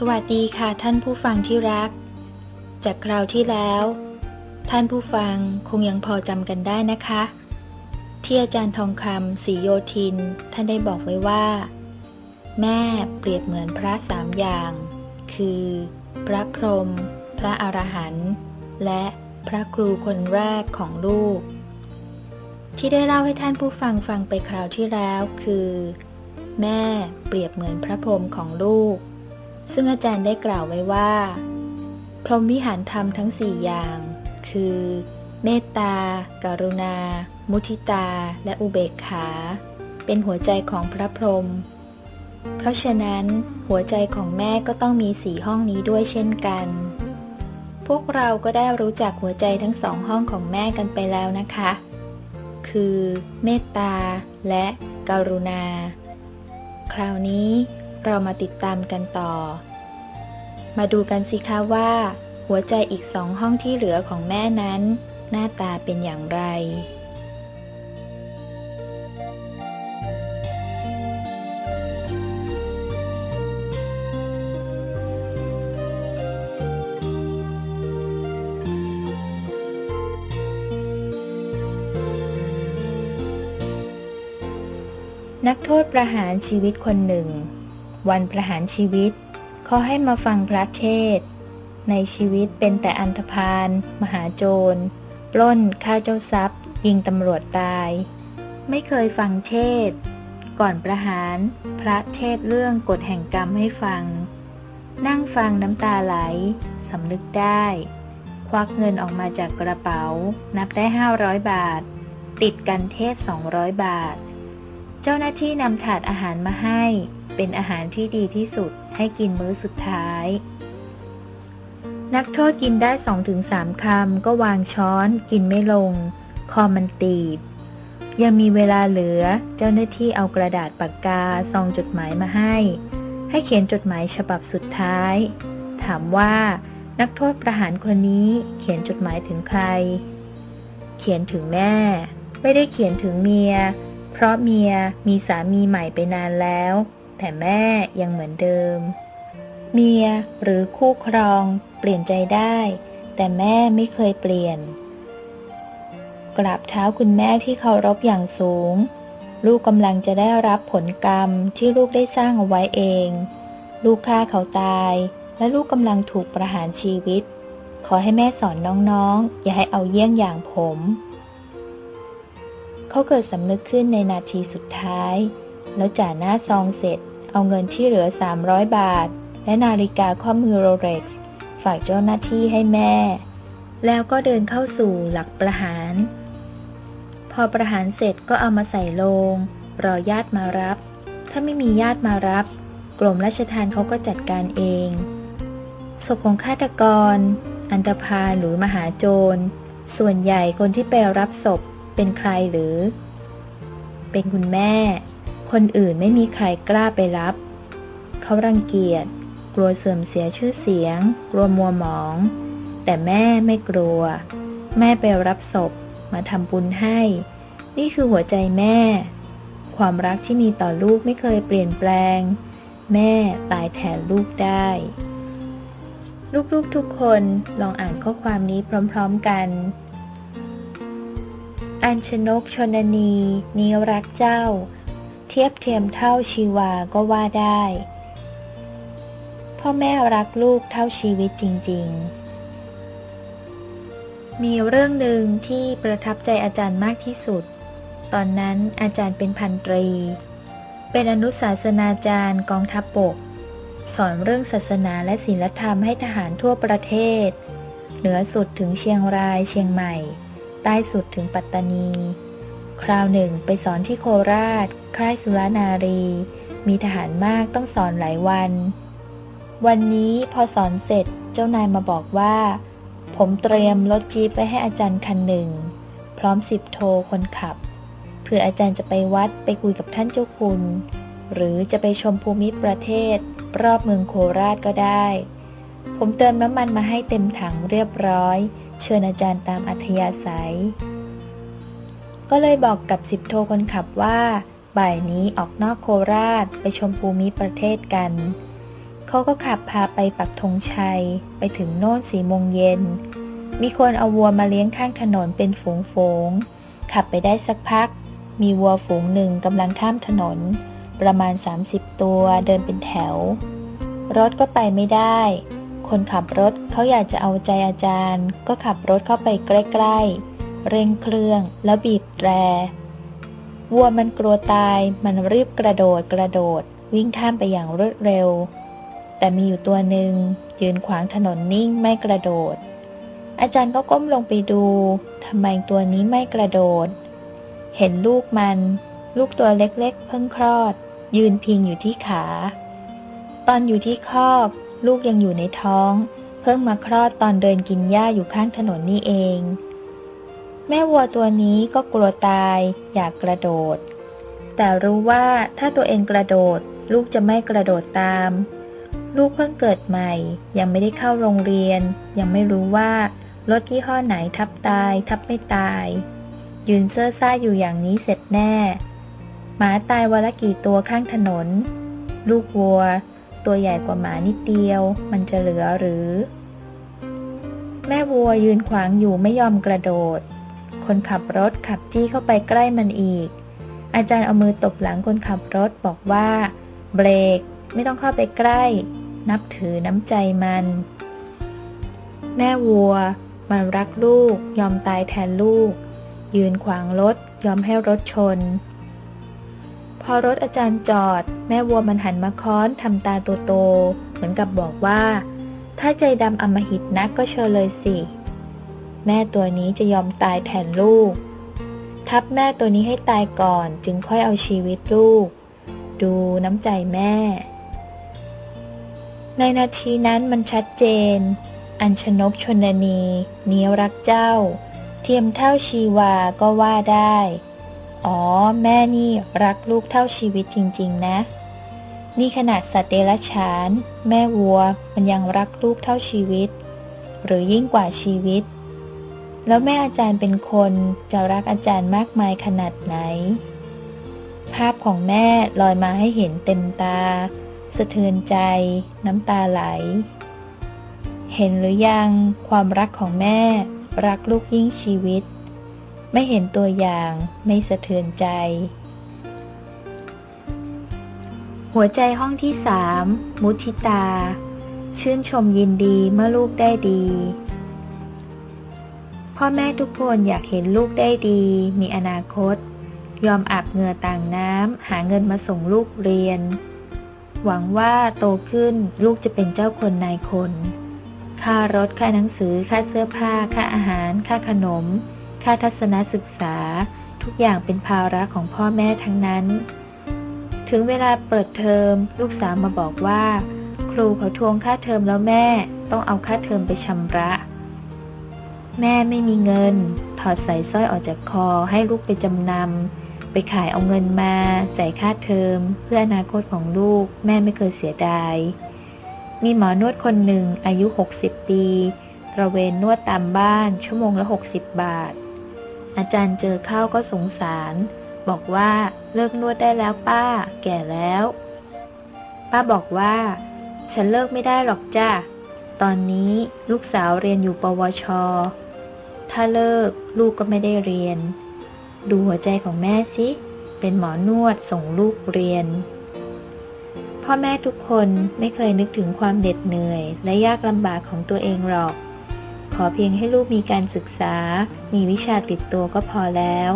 สวัสดีค่ะท่านผู้ฟังที่รัก จากคราวที่แล้ว ท่านผู้ฟังคงยังพอจำกันได้นะคะ ที่อาจารย์ทองคำศรีโยธิน ท่านได้บอกไว้ว่า แม่เปรียบเหมือนพระสามอย่าง คือ พระพรหมพระอรหันต์และพระครูคนแรกของลูก ที่ได้เล่าให้ท่านผู้ฟังฟังไปคราวที่แล้วคือ แม่เปรียบเหมือนพระพรหมของลูก ซึ่งอาจารย์ได้กล่าวไว้ว่า พรหมวิหารธรรมทั้งสี่อย่าง คือ เมตตาการุณา มุทิตา และอุเบกขา เป็นหัวใจของพระพรหมเพราะฉะนั้นหัวใจของแม่ก็ต้องมีสีห้องนี้ด้วยเช่นกัน พวกเราก็ได้รู้จักหัวใจทั้งสองห้องของแม่กันไปแล้วนะคะ คือ เมตตาและกรุณา คราวนี้ เรามาติดตามกันต่อ มาดูกันสิคะว่า หัวใจอีกสองห้องที่เหลือของแม่นั้น หน้าตาเป็นอย่างไรนักโทษประหารชีวิตคนหนึ่ง วันประหารชีวิตขาให้มาฟังพระเทศ ในชีวิตเป็นแต่อันธพาลมหาโจร ปล้นฆ่าเจ้าทรัพย์ ยิงตำรวจตาย ไม่เคยฟังเทศ ก่อนประหาร พระเทศเรื่องกฎแห่งกรรมให้ฟัง นั่งฟังน้ำตาไหลสำนึกได้ ควักเงินออกมาจากกระเป๋า นับได้ 500 บาท ติดกันเทศ 200 บาท เจ้าหน้าที่นำถาดอาหารมาให้ เป็นอาหารที่ดีที่สุดให้กินมื้อสุดท้าย นักโทษกินได้สองถึงสามคำ ก็วางช้อนกินไม่ลง คอมันตีบ ยังมีเวลาเหลือเจ้าหน้าที่เอากระดาษปากกาซองจดหมายมาให้ ให้เขียนจดหมายฉบับสุดท้าย ถามว่า นักโทษประหารคนนี้เขียนจดหมายถึงใคร เขียนถึงแม่ ไม่ได้เขียนถึงเมีย เพราะเมียมีสามีใหม่ไปนานแล้ว แต่แม่ยังเหมือนเดิม เมียหรือคู่ครองเปลี่ยนใจได้ แต่แม่ไม่เคยเปลี่ยน กราบเท้าคุณแม่ที่เคารพอย่างสูง ลูกกำลังจะได้รับผลกรรมที่ลูกได้สร้างเอาไว้เอง ลูกฆ่าเขาตาย และลูกกำลังถูกประหารชีวิต ขอให้แม่สอนน้องๆ อย่าให้เอาเยี่ยงอย่างผมเขาเกิดสำนึกขึ้นในนาทีสุดท้าย แล้วจ่าหน้าซองเสร็จ เอาเงินที่เหลือ 300 บาท และนาฬิกาข้อมือโรเล็กซ์ฝากเจ้าหน้าที่ให้แม่ แล้วก็เดินเข้าสู่หลักประหาร พอประหารเสร็จก็เอามาใส่โลง รอญาติมารับ ถ้าไม่มีญาติมารับ กรมราชทานเขาก็จัดการเองศพของฆาตกร อันตพาลหรือมหาโจร ส่วนใหญ่คนที่ไปรับศพเป็นใครหรือ เป็นคุณแม่ คนอื่นไม่มีใครกล้าไปรับ เขารังเกียจ กลัวเสื่อมเสียชื่อเสียง กลัวมัวหมอง แต่แม่ไม่กลัว แม่ไปรับศพมาทำบุญให้ นี่คือหัวใจแม่ ความรักที่มีต่อลูกไม่เคยเปลี่ยนแปลง แม่ตายแทนลูกได้ ลูกๆทุกคนลองอ่านข้อความนี้พร้อมๆกันอัญชนกชนนีนี้รักเจ้า ทียบเทียมเท่าชีวาก็ว่าได้ พ่อแม่รักลูกเท่าชีวิตจริง ๆ มีเรื่องหนึ่งที่ประทับใจอาจารย์มากที่สุด ตอนนั้นอาจารย์เป็นพันตรี เป็นอนุศาสนาจารย์กองทัพบบกสอนเรื่องศาสนาและศีลธรรมให้ทหารทั่วประเทศ เหนือสุดถึงเชียงรายเชียงใหม่ ใต้สุดถึงปัตตานี คราวหนึ่งไปสอนที่โคราช ค่ายสุรานารี มีทหารมากต้องสอนหลายวัน วันนี้พอสอนเสร็จเจ้านายมาบอกว่า ผมเตรียมรถจี๊ปไว้ให้อาจารย์คันหนึ่ง พร้อมสิบโทคนขับเพื่ออาจารย์จะไปวัดไปคุยกับท่านเจ้าคุณ หรือจะไปชมภูมิประเทศ รอบเมืองโคราชก็ได้ ผมเติมน้ำมันมาให้เต็มถังเรียบร้อย เชิญอาจารย์ตามอัธยาศัย ก็เลยบอกกับสิบโทคนขับว่า บ่ายนี้ออกนอกโคราชไปชมภูมิประเทศกัน เขาก็ขับพาไปปักธงชัย ไปถึงโน่นสี่โมงเย็น มีคนเอาวัวมาเลี้ยงข้างถนนเป็นฝูงฝูง ขับไปได้สักพัก มีวัวฝูงหนึ่งกำลังข้ามถนน ประมาณ 30 ตัวเดินเป็นแถว รถก็ไปไม่ได้ คนขับรถเขาอยากจะเอาใจอาจารย์ ก็ขับรถเข้าไปใกล้ๆ เร่งเครื่องแล้วบีบแตรวัวมันกลัวตายมันรีบกระโดดกระโดด วิ่งข้ามไปอย่างรวดเร็ว แต่มีอยู่ตัวหนึ่งยืนขวางถนนนิ่งไม่กระโดด อาจารย์ก็ก้มลงไปดูทำไมตัวนี้ไม่กระโดด เห็นลูกมัน ลูกตัวเล็กๆ เพิ่งคลอด ยืนพิงอยู่ที่ขา ตอนอยู่ที่คอบลูกยังอยู่ในท้อง เพิ่งมาคลอดตอนเดินกินหญ้าอยู่ข้างถนนนี่เอง แม่วัวตัวนี้ก็กลัวตายอยากกระโดด แต่รู้ว่าถ้าตัวเองกระโดด ลูกจะไม่กระโดดตาม ลูกเพิ่งเกิดใหม่ ยังไม่ได้เข้าโรงเรียน ยังไม่รู้ว่ารถยี่ห้อไหนทับตาย ทับไม่ตาย ยืนเซ่อซ่าอยู่อย่างนี้เสร็จแน่ หมาตายวันละกี่ตัวข้างถนน ลูกวัว ตัวใหญ่กว่าหมานิดเดียว มันจะเหลือหรือ แม่วัวยืนขวางอยู่ไม่ยอมกระโดด คนขับรถขับจี้เข้าไปใกล้มันอีก อาจารย์เอามือตบหลังคนขับรถบอกว่า เบรก ไม่ต้องเข้าไปใกล้ นับถือน้ำใจมัน แม่วัว มันรักลูก ยอมตายแทนลูก ยืนขวางรถ ยอมให้รถชน พอรถอาจารย์จอด แม่วัวมันหันมาค้อนทำตาโตๆเหมือนกับบอกว่า ถ้าใจดำอมหิตนักก็เชิญเลยสิ แม่ตัวนี้จะยอมตายแทนลูก ทับแม่ตัวนี้ให้ตายก่อนจึงค่อยเอาชีวิตลูก ดูน้ำใจแม่ ในนาทีนั้นมันชัดเจน อัญชนกชนนีเนียรักเจ้า เทียมเท่าชีวาก็ว่าได้ อ๋อ แม่นี่รักลูกเท่าชีวิตจริง ๆ นะนี่ขนาดสัตว์เดรัจฉาน แม่วัวมันยังรักลูกเท่าชีวิต หรือยิ่งกว่าชีวิต แล้วแม่อาจารย์เป็นคนจะรักอาจารย์มากมายขนาดไหน ภาพของแม่ลอยมาให้เห็นเต็มตา สะเทือนใจ น้ำตาไหล เห็นหรือยังความรักของแม่ รักลูกยิ่งชีวิต ไม่เห็นตัวอย่างไม่สะเทือนใจ หัวใจห้องที่สามมุทิตา ชื่นชมยินดีเมื่อลูกได้ดี พ่อแม่ทุกคนอยากเห็นลูกได้ดี มีอนาคต ยอมอาบเหงื่อต่างน้ำ หาเงินมาส่งลูกเรียน หวังว่าโตขึ้นลูกจะเป็นเจ้าคนนายคน ค่ารถ ค่าหนังสือ ค่าเสื้อผ้า ค่าอาหาร ค่าขนม ค่าทัศนศึกษา ทุกอย่างเป็นภาระของพ่อแม่ทั้งนั้น ถึงเวลาเปิดเทอม ลูกสาวมาบอกว่า ครูเขาทวงค่าเทอมแล้วแม่ ต้องเอาค่าเทอมไปชำระ แม่ไม่มีเงิน ถอดสายสร้อยออกจากคอให้ลูกไปจำนำ ไปขายเอาเงินมา จ่ายค่าเทอม เพื่ออนาคตของลูก แม่ไม่เคยเสียดาย มีหมอนวดคนหนึ่งอายุ 60 ปี ตระเวนนวดตามบ้าน ชั่วโมงละ 60 บาท อาจารย์เจอเข้าก็สงสาร บอกว่าเลิกนวดได้แล้วป้า แก่แล้ว ป้าบอกว่า ฉันเลิกไม่ได้หรอกจ้าตอนนี้ลูกสาวเรียนอยู่ปวช ถ้าเลิกลูกก็ไม่ได้เรียน ดูหัวใจของแม่สิ เป็นหมอนวดส่งลูกเรียน พ่อแม่ทุกคนไม่เคยนึกถึงความเด็ดเหนื่อย และยากลำบากของตัวเองหรอก ขอเพียงให้ลูกมีการศึกษา มีวิชาติดตัวก็พอแล้ว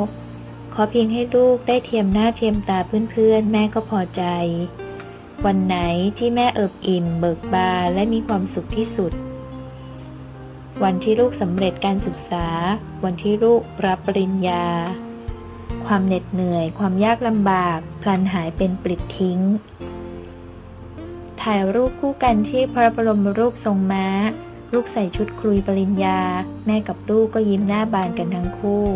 ขอเพียงให้ลูกได้เทียมหน้าเทียมตาเพื่อนๆ แม่ก็พอใจ วันไหนที่แม่เอิบอิ่ม เบิกบานและมีความสุขที่สุด วันที่ลูกสำเร็จการศึกษา วันที่ลูกรับปริญญา ความเหน็ดเหนื่อย ความยากลำบาก พลันหายเป็นปลิดทิ้ง ถ่ายรูปคู่กันที่พระบรมรูปทรงม้า ลูกใส่ชุดคลุยปริญญา แม่กับลูกก็ยิ้มหน้าบานกันทั้งคู่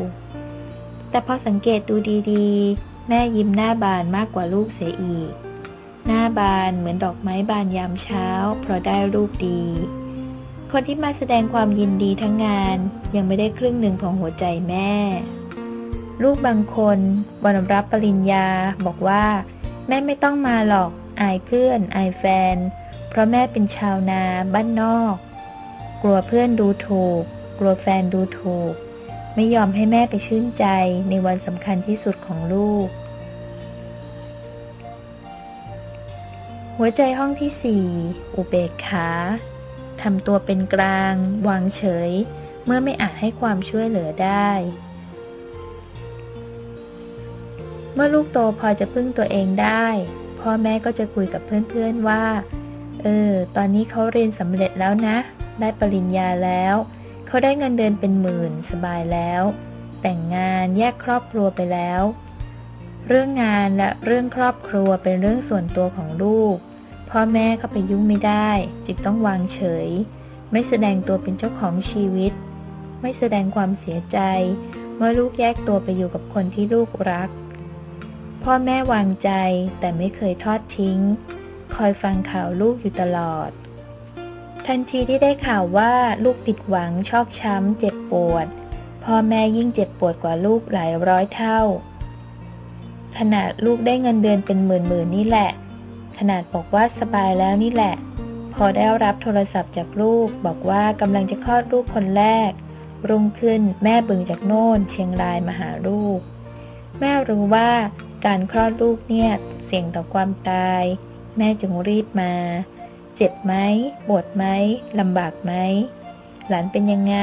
แต่พอสังเกตดูดีๆ แม่ยิ้มหน้าบานมากกว่าลูกเสียอีก หน้าบานเหมือนดอกไม้บานยามเช้า เพราะได้รูปดี คนที่มาแสดงความยินดีทั้งงาน ยังไม่ได้ครึ่งหนึ่งของหัวใจแม่ ลูกบางคนวันรับปริญญาบอกว่า แม่ไม่ต้องมาหรอกอายเพื่อนอายแฟน เพราะแม่เป็นชาวนาบ้านนอก กลัวเพื่อนดูถูก กลัวแฟนดูถูก ไม่ยอมให้แม่ไปชื่นใจในวันสำคัญที่สุดของลูก หัวใจห้องที่สี่อุเบกขา ทำตัวเป็นกลาง วางเฉย เมื่อไม่อาจให้ความช่วยเหลือได้ เมื่อลูกโตพอจะพึ่งตัวเองได้ พ่อแม่ก็จะคุยกับเพื่อนๆว่า เออ ตอนนี้เขาเรียนสำเร็จแล้วนะ ได้ปริญญาแล้ว เขาได้เงินเดือนเป็นหมื่นสบายแล้ว แต่งงานแยกครอบครัวไปแล้ว เรื่องงานและเรื่องครอบครัวเป็นเรื่องส่วนตัวของลูก พ่อแม่เข้าไปยุ่งไม่ได้จึงต้องวางเฉย ไม่แสดงตัวเป็นเจ้าของชีวิต ไม่แสดงความเสียใจ เมื่อลูกแยกตัวไปอยู่กับคนที่ลูกรัก พ่อแม่วางใจแต่ไม่เคยทอดทิ้ง คอยฟังข่าวลูกอยู่ตลอด ทันทีที่ได้ข่าวว่าลูกผิดหวังชอกช้ำเจ็บปวด พ่อแม่ยิ่งเจ็บปวดกว่าลูกหลายร้อยเท่า ขนาดลูกได้เงินเดือนเป็นหมื่นๆนี่แหละ ขนาดบอกว่าสบายแล้วนี่แหละ พอได้รับโทรศัพท์จากลูก บอกว่ากำลังจะคลอดลูกคนแรก รุ่งขึ้นแม่บึงจากโน่นเชียงรายมาหาลูก แม่รู้ว่าการคลอดลูกเนี่ยเสี่ยงต่อความตาย แม่จึงรีบมา เจ็บไหมปวดไหมลำบากไหมหลานเป็นยังไง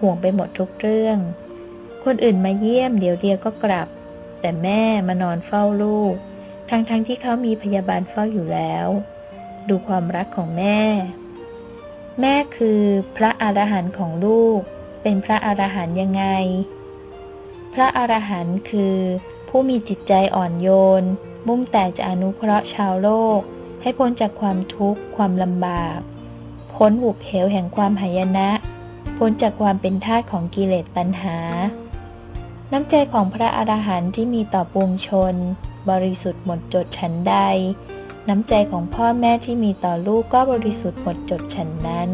ห่วงไปหมดทุกเรื่อง คนอื่นมาเยี่ยมเดี๋ยวเดียวก็กลับ แต่แม่มานอนเฝ้าลูก ทั้งๆทที่เขามีพยาบาลเฝ้าอยู่แล้ว ดูความรักของแม่ แม่คือพระอรหันต์ของลูก เป็นพระอรหันต์ยังไง พระอรหันต์คือผู้มีจิตใจอ่อนโยน มุ่งแต่จะอนุเคราะห์ชาวโลก ให้พ้นจากความทุกข์ ความลำบาก พ้นหุบเหวแห่งความหายนะ พ้นจากความเป็นทาสของกิเลสตัณหา น้ำใจของพระอรหันต์ที่มีต่อปวงชน บริสุทธิ์หมดจดฉันใด น้ำใจของพ่อแม่ที่มีต่อลูกก็บริสุทธิ์หมดจดฉันนั้น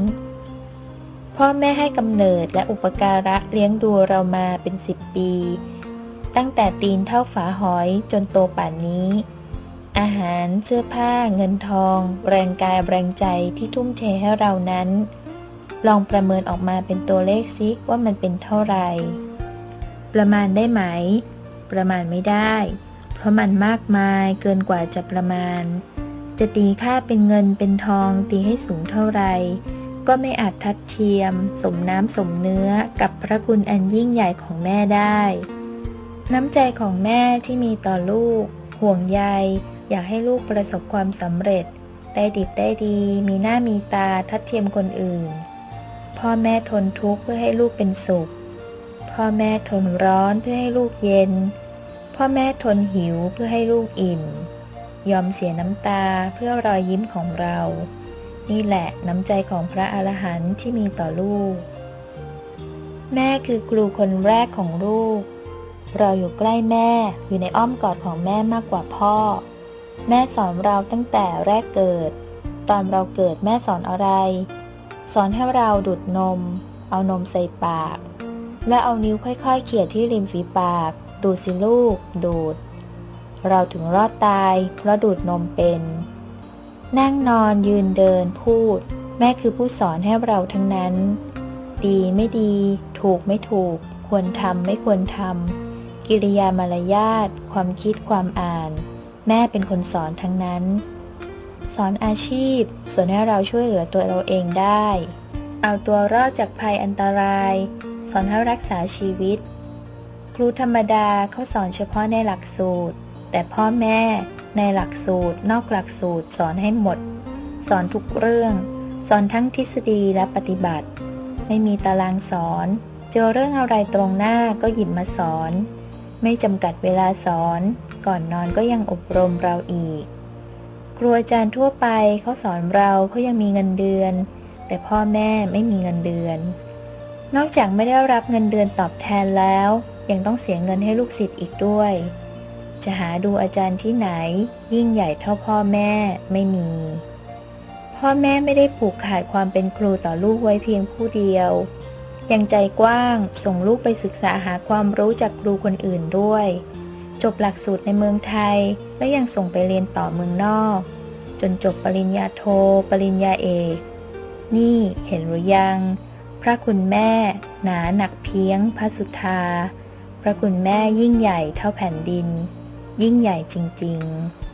พ่อแม่ให้กำเนิดและอุปการะเลี้ยงดูเรามาเป็นสิบปี ตั้งแต่ตีนเท่าฝาหอยจนโตป่านนี้ อาหารเสื้อผ้า เงินทอง แรงกายแรงใจที่ทุ่มเทให้เรานั้น ลองประเมินออกมาเป็นตัวเลขซิว่ามันเป็นเท่าไหร่ประมาณได้ไหม ประมาณไม่ได้ เพราะมันมากมายเกินกว่าจะประมาณ จะตีค่าเป็นเงินเป็นทองตีให้สูงเท่าไร ก็ไม่อาจทัดเทียม สมน้ำสมเนื้อกับพระคุณอันยิ่งใหญ่ของแม่ได้ น้ำใจของแม่ที่มีต่อลูก ห่วงใย อยากให้ลูกประสบความสำเร็จ ได้ดิบได้ดี มีหน้ามีตาทัดเทียมคนอื่น พ่อแม่ทนทุกข์เพื่อให้ลูกเป็นสุข พ่อแม่ทนร้อนเพื่อให้ลูกเย็น พ่อแม่ทนหิวเพื่อให้ลูกอิ่ม ยอมเสียน้ำตาเพื่อรอยยิ้มของเรา นี่แหละน้ำใจของพระอรหันต์ที่มีต่อลูก แม่คือครูคนแรกของลูก เราอยู่ใกล้แม่อยู่ในอ้อมกอดของแม่มากกว่าพ่อ แม่สอนเราตั้งแต่แรกเกิด ตอนเราเกิดแม่สอนอะไร สอนให้เราดูดนม เอานมใส่ปาก และเอานิ้วค่อยๆ เขี่ยที่ริมฝีปาก ดูสิลูก ดูด เราถึงรอดตายเพราะดูดนมเป็น นั่งนอนยืนเดินพูด แม่คือผู้สอนให้เราทั้งนั้น ดีไม่ดี ถูกไม่ถูก ควรทำไม่ควรทำกิริยามารยาท ความคิดความอ่าน แม่เป็นคนสอนทั้งนั้น สอนอาชีพสอนให้เราช่วยเหลือตัวเราเองได้ เอาตัวรอดจากภัยอันตราย สอนให้รักษาชีวิต รูธรรมดาเขาสอนเฉพาะในหลักสูตร แต่พ่อแม่ในหลักสูตร นอกหลักสูตรสอนให้หมด สอนทุกเรื่อง สอนทั้งทฤษฎีและปฏิบัติ ไม่มีตารางสอน เจอเรื่องอะไรตรงหน้าก็หยิบมาสอน ไม่จำกัดเวลาสอน ก่อนนอนก็ยังอบรมเราอีก ครูอาจารย์ทั่วไปเขาสอนเราเขายังมีเงินเดือน แต่พ่อแม่ไม่มีเงินเดือน นอกจากไม่ได้รับเงินเดือนตอบแทนแล้ว ยังต้องเสียเงินให้ลูกศิษย์อีกด้วย จะหาดูอาจารย์ที่ไหน ยิ่งใหญ่เท่าพ่อแม่ไม่มี พ่อแม่ไม่ได้ผูกขาดความเป็นครูต่อลูกไว้เพียงผู้เดียว ยังใจกว้างส่งลูกไปศึกษาหาความรู้จากครูคนอื่นด้วย จบหลักสูตรในเมืองไทยและยังส่งไปเรียนต่อเมืองนอก จนจบปริญญาโทปริญญาเอก นี่เห็นหรือยัง พระคุณแม่ หนาหนักเพียงพระสุธา พระคุณแม่ยิ่งใหญ่เท่าแผ่นดิน ยิ่งใหญ่จริง ๆ